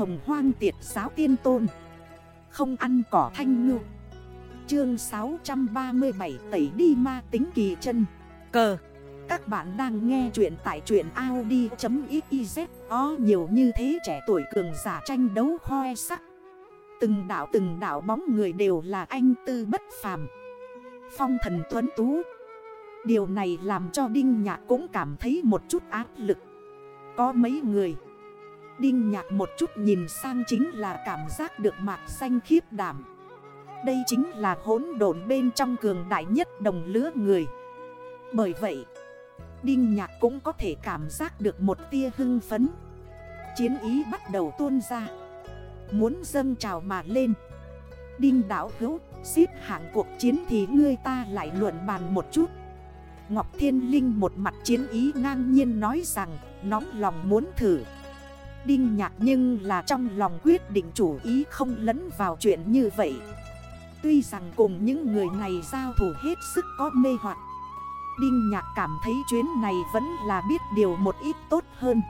hồng hoang tiệt giáo tiên tôn. Không ăn cỏ thanh ngư. Chương 637 tẩy đi ma tính kỳ chân. Cờ. Các bạn đang nghe chuyện tại chuyện Audi.xyz Có nhiều như thế trẻ tuổi cường giả tranh đấu khoe sắc. Từng đảo từng đảo bóng người đều là anh tư bất phàm. Phong thần tuấn tú. Điều này làm cho Đinh Nhạc cũng cảm thấy một chút áp lực. Có mấy người Đinh Nhạc một chút nhìn sang chính là cảm giác được mạc xanh khiếp đảm. Đây chính là hỗn độn bên trong cường đại nhất đồng lứa người. Bởi vậy, Đinh Nhạc cũng có thể cảm giác được một tia hưng phấn. Chiến ý bắt đầu tuôn ra. Muốn dâng trào mà lên. Đinh đảo hữu, Xếp hạng cuộc chiến thì ngươi ta lại luận bàn một chút. Ngọc Thiên Linh một mặt chiến ý ngang nhiên nói rằng, Nóng lòng muốn thử. Đinh nhạc nhưng là trong lòng quyết định chủ ý không lẫn vào chuyện như vậy. Tuy rằng cùng những người này giao thủ hết sức có mê hoặc, Đinh nhạc cảm thấy chuyến này vẫn là biết điều một ít tốt hơn.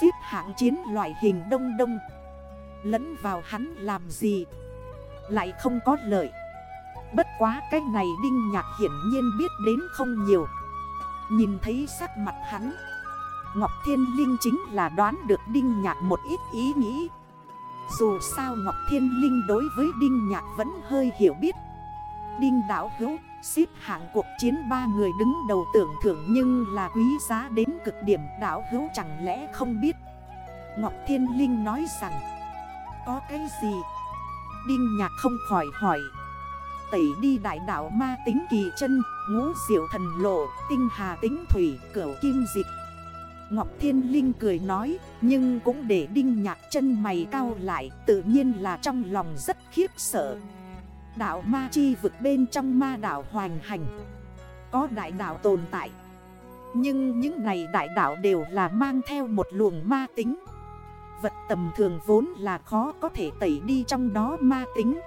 Xếp hạng chiến loại hình đông đông Lẫn vào hắn làm gì Lại không có lợi. Bất quá cái này Đinh Nhạc hiển nhiên biết đến không nhiều. Nhìn thấy sắc mặt hắn Ngọc Thiên Linh chính là đoán được Đinh Nhạc một ít ý nghĩ. Dù sao Ngọc Thiên Linh đối với Đinh Nhạc vẫn hơi hiểu biết. Đinh đảo hữu, xếp hạng cuộc chiến ba người đứng đầu tưởng thưởng nhưng là quý giá đến cực điểm đảo hữu chẳng lẽ không biết? Ngọc Thiên Linh nói rằng, Có cái gì? Đinh Nhạc không khỏi hỏi. Tẩy đi đại đảo ma tính kỳ chân, Ngũ diệu thần lộ, Tinh hà tính thủy, Cửu kim dịch Ngọc Thiên Linh cười nói, Nhưng cũng để đinh nhạc chân mày cao lại, Tự nhiên là trong lòng rất khiếp sợ. Đảo ma chi vực bên trong ma đảo hoành hành, Có đại đảo tồn tại. Nhưng những này đại đảo đều là mang theo một luồng ma tính. Vật tầm thường vốn là khó có thể tẩy đi trong đó ma tính.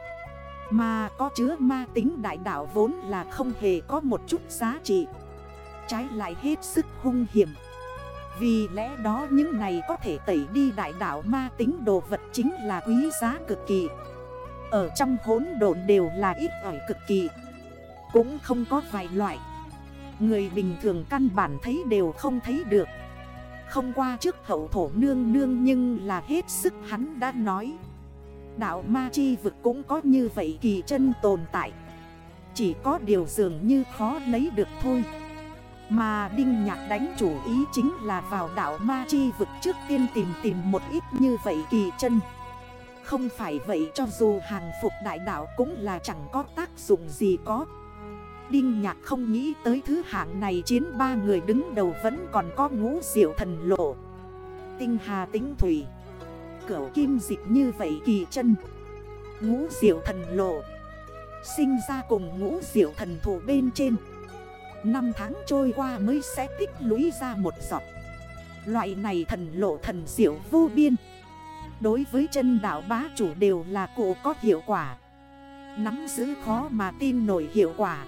Mà có chứa ma tính đại đảo vốn là không hề có một chút giá trị. Trái lại hết sức hung hiểm. Vì lẽ đó những này có thể tẩy đi đại đảo ma tính đồ vật chính là quý giá cực kỳ. Ở trong hốn độn đều là ít ỏi cực kỳ. Cũng không có vài loại. Người bình thường căn bản thấy đều không thấy được. Không qua trước hậu thổ nương nương nhưng là hết sức hắn đã nói. Đạo ma chi vực cũng có như vậy kỳ chân tồn tại. Chỉ có điều dường như khó lấy được thôi. Mà Đinh Nhạc đánh chủ ý chính là vào đảo ma chi vực trước tiên tìm tìm một ít như vậy kỳ chân. Không phải vậy cho dù hàng phục đại đảo cũng là chẳng có tác dụng gì có. Đinh Nhạc không nghĩ tới thứ hạng này chiến ba người đứng đầu vẫn còn có ngũ diệu thần lộ. Tinh hà tính thủy, cửu kim dịch như vậy kỳ chân. Ngũ diệu thần lộ, Sinh ra cùng ngũ diệu thần thủ bên trên. Năm tháng trôi qua mới sẽ tích lũy ra một giọt Loại này thần lộ thần diệu vô biên Đối với chân đảo bá chủ đều là cụ có hiệu quả Nắm giữ khó mà tin nổi hiệu quả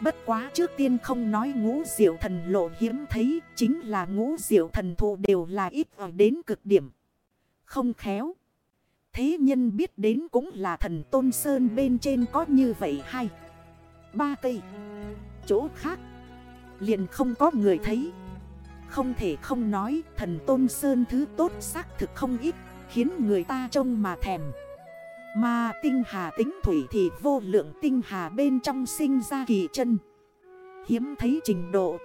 Bất quá trước tiên không nói ngũ diệu thần lộ hiếm thấy, Chính là ngũ diệu thần thụ đều là ít ở đến cực điểm không khéo. Thế nhân biết đến cũng là thần Tôn Sơn bên trên có như vậy hay. Ba cây. Chỗ khác. Liền không có người thấy. Không thể không nói, thần Tôn Sơn thứ tốt xác thực không ít. Khiến người ta trông mà thèm. Mà tinh hà tính thủy thì vô lượng tinh hà bên trong sinh ra kỳ chân. Hiếm thấy trình độ.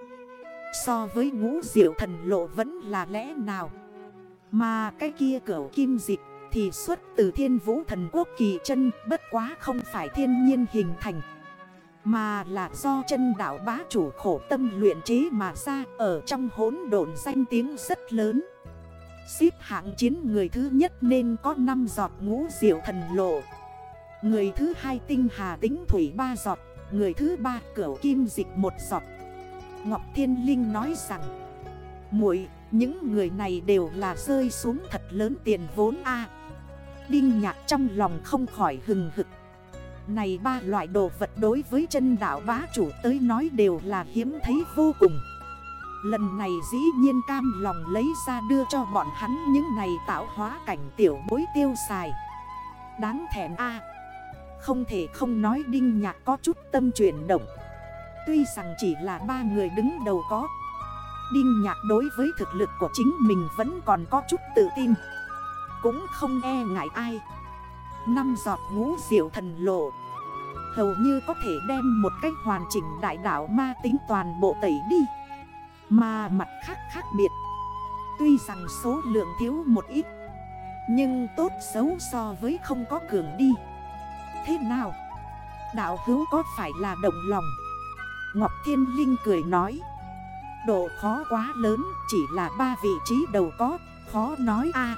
So với ngũ diệu thần lộ vẫn là lẽ nào. Mà cái kia cửu kim dịch thì xuất từ thiên vũ thần quốc kỳ chân, bất quá không phải thiên nhiên hình thành. Mà là do chân đảo bá chủ khổ tâm luyện chế mà ra ở trong hốn độn danh tiếng rất lớn. Xếp hạng chiến người thứ nhất nên có 5 giọt ngũ diệu thần lộ. Người thứ hai tinh hà tính thủy 3 giọt, người thứ ba cửu kim dịch 1 giọt. Ngọc Thiên Linh nói rằng muội những người này đều là rơi xuống thật lớn tiền vốn A Đinh nhạc trong lòng không khỏi hừng hực này ba loại đồ vật đối với chân đảo bá chủ tới nói đều là hiếm thấy vô cùng. Lần này dĩ nhiên cam lòng lấy ra đưa cho bọn hắn những này tạo hóa cảnh tiểu bối tiêu xài. Đáng thẻn a. Không thể không nói Đinh Nhạc có chút tâm chuyển động. Tuy rằng chỉ là ba người đứng đầu có, Đinh Nhạc đối với thực lực của chính mình vẫn còn có chút tự tin. Cũng không e ngại ai. Năm giọt ngũ diệu thần lộ Hầu như có thể đem một cách hoàn chỉnh đại đảo ma tính toàn bộ tẩy đi Mà mặt khác khác biệt, Tuy rằng số lượng thiếu một ít, Nhưng tốt xấu so với không có cường đi Thế nào? Đạo hữu có phải là động lòng? Ngọc Thiên Linh cười nói, Độ khó quá lớn, Chỉ là ba vị trí đầu có, Khó nói a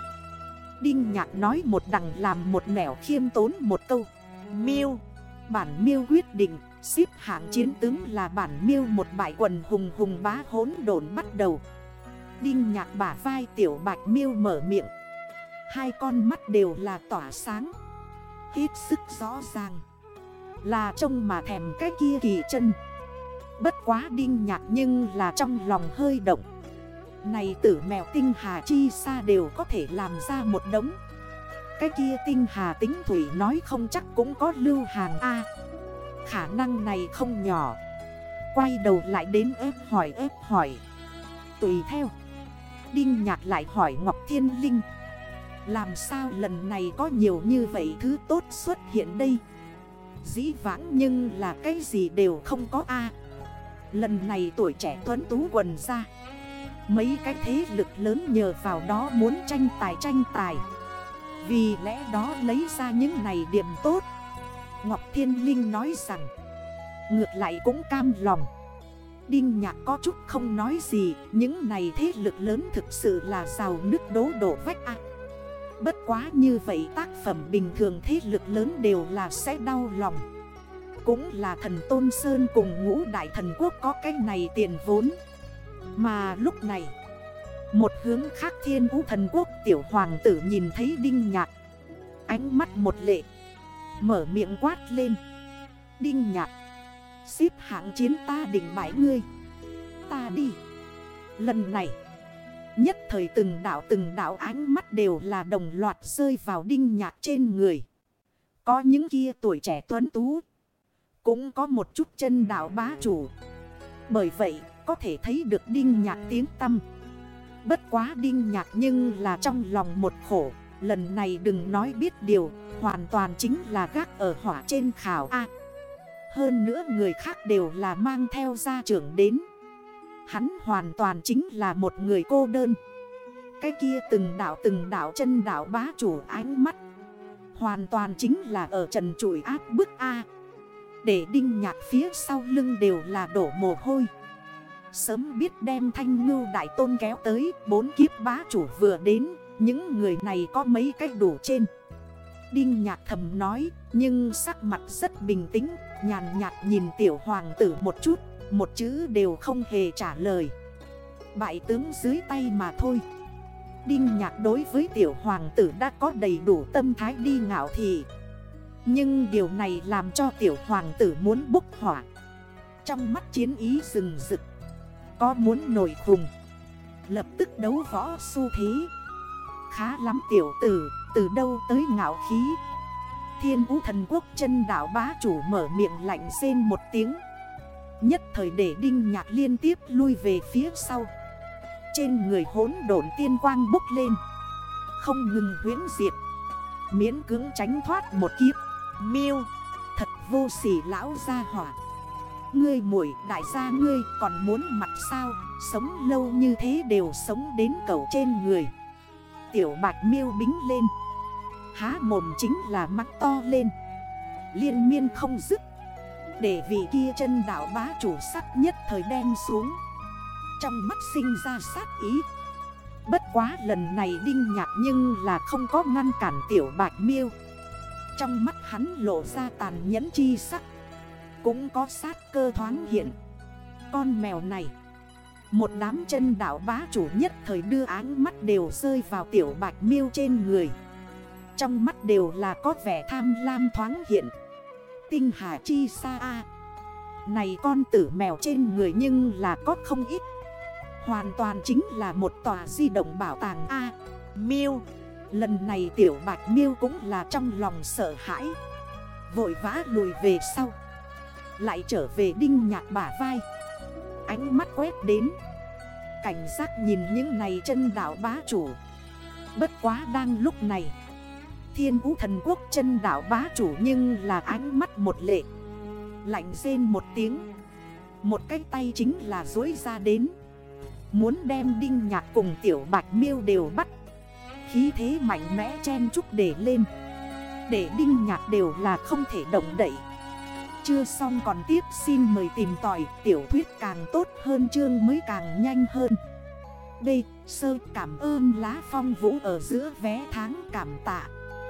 Đinh Nhạc nói một đằng làm một nẻo khiêm tốn một câu. Miêu. Bản miêu quyết định, Xếp hạng chiến tướng là bản miêu một bại quần hùng hùng bá hốn đồn bắt đầu. Đinh nhạc bả vai tiểu bạch miêu mở miệng. Hai con mắt đều là tỏa sáng. Hết sức rõ ràng. Là trông mà thèm cái kia kỳ chân. Bất quá đinh nhạc nhưng là trong lòng hơi động. Này tử mèo tinh hà chi xa đều có thể làm ra một đống. Cái kia tinh hà tính thủy nói không chắc cũng có lưu hàng A. Khả năng này không nhỏ. Quay đầu lại đến ép hỏi ép hỏi. Tùy theo. Đinh nhạc lại hỏi Ngọc Thiên Linh. Làm sao lần này có nhiều như vậy thứ tốt xuất hiện đây? Dĩ vãng nhưng là cái gì đều không có A. Lần này tuổi trẻ tuấn tú quần ra. Mấy cái thế lực lớn nhờ vào đó muốn tranh tài tranh tài. Vì lẽ đó lấy ra những này điểm tốt. Ngọc Thiên Linh nói rằng, Ngược lại cũng cam lòng. Đinh nhạc có chút không nói gì, Những này thế lực lớn thực sự là giàu nước đố đổ vách ạ. Bất quá như vậy tác phẩm bình thường thế lực lớn đều là sẽ đau lòng. Cũng là thần Tôn Sơn cùng ngũ đại thần quốc có cái này tiền vốn. Mà lúc này, Một hướng khác thiên vũ thần quốc tiểu hoàng tử nhìn thấy đinh nhạc. Ánh mắt một lệ, Mở miệng quát lên. Đinh nhạc, Xếp hạng chiến ta đỉnh bãi ngươi. Ta đi. Lần này, Nhất thời từng đảo từng đảo ánh mắt đều là đồng loạt rơi vào đinh nhạc trên người. Có những kia tuổi trẻ tuấn tú, Cũng có một chút chân đảo bá chủ. Bởi vậy có thể thấy được đinh nhạc tiếng tâm Bất quá đinh nhạc nhưng là trong lòng một khổ. Lần này đừng nói biết điều, Hoàn toàn chính là gác ở hỏa trên khảo A. Hơn nữa người khác đều là mang theo gia trưởng đến. Hắn hoàn toàn chính là một người cô đơn. Cái kia từng đảo từng đảo chân đảo bá chủ ánh mắt. Hoàn toàn chính là ở trần trụi áp bức A. Để đinh nhạc phía sau lưng đều là đổ mồ hôi. Sớm biết đem thanh ngưu đại tôn kéo tới, Bốn kiếp bá chủ vừa đến, những người này có mấy cách đủ trên. Đinh nhạc thầm nói, Nhưng sắc mặt rất bình tĩnh, Nhàn nhạt nhìn tiểu hoàng tử một chút, Một chữ đều không hề trả lời. Bại tướng dưới tay mà thôi. Đinh nhạc đối với tiểu hoàng tử đã có đầy đủ tâm thái đi ngạo thị Nhưng điều này làm cho tiểu hoàng tử muốn bốc hỏa. Trong mắt chiến ý rừng rực có muốn nổi khùng. Lập tức đấu võ su thế. Khá lắm tiểu tử, từ đâu tới ngạo khí? Thiên vũ thần quốc chân đảo bá chủ mở miệng lạnh rên một tiếng. Nhất thời để đinh nhạc liên tiếp lui về phía sau. Trên người hốn độn tiên quang bốc lên. Không ngừng huyễn diệt. Miễn cứng tránh thoát một kiếp. Miêu Thật vô sỉ lão gia hỏa. Ngươi muội, đại gia ngươi, còn muốn mặt sao? Sống lâu như thế đều sống đến cầu trên người. Tiểu bạch miêu bính lên. Há mồm chính là mắt to lên. Liên miên không dứt. Để vị kia chân đảo bá chủ sắc nhất thời đen xuống. Trong mắt sinh ra sát ý. Bất quá lần này đinh nhạt nhưng là không có ngăn cản tiểu bạch miêu. Trong mắt hắn lộ ra tàn nhẫn chi sắc. Cũng có sát cơ thoáng hiện. Con mèo này, một đám chân đảo bá chủ nhất thời đưa áng mắt đều rơi vào tiểu bạch miêu trên người. Trong mắt đều là có vẻ tham lam thoáng hiện. Tinh hà chi xa a. Này con tử mèo trên người nhưng là có không ít. Hoàn toàn chính là một tòa di động bảo tàng A. Miêu, Lần này tiểu bạch miêu cũng là trong lòng sợ hãi. Vội vã lùi về sau. Lại trở về đinh nhạc bả vai. Ánh mắt quét đến. Cảnh giác nhìn những này chân đảo bá chủ. Bất quá đang lúc này, Thiên vũ thần quốc chân đảo bá chủ nhưng là ánh mắt một lệ. Lạnh rên một tiếng. Một cái tay chính là dối ra đến. Muốn đem đinh nhạc cùng tiểu bạch miêu đều bắt. Khí thế mạnh mẽ chen chúc để lên. Để đinh nhạc đều là không thể động đậy. Chưa xong còn tiếp xin mời tìm tỏi Tiểu thuyết càng tốt hơn chương mới càng nhanh hơn B. Sơ, cảm ơn lá phong vũ ở giữa vé tháng cảm tạ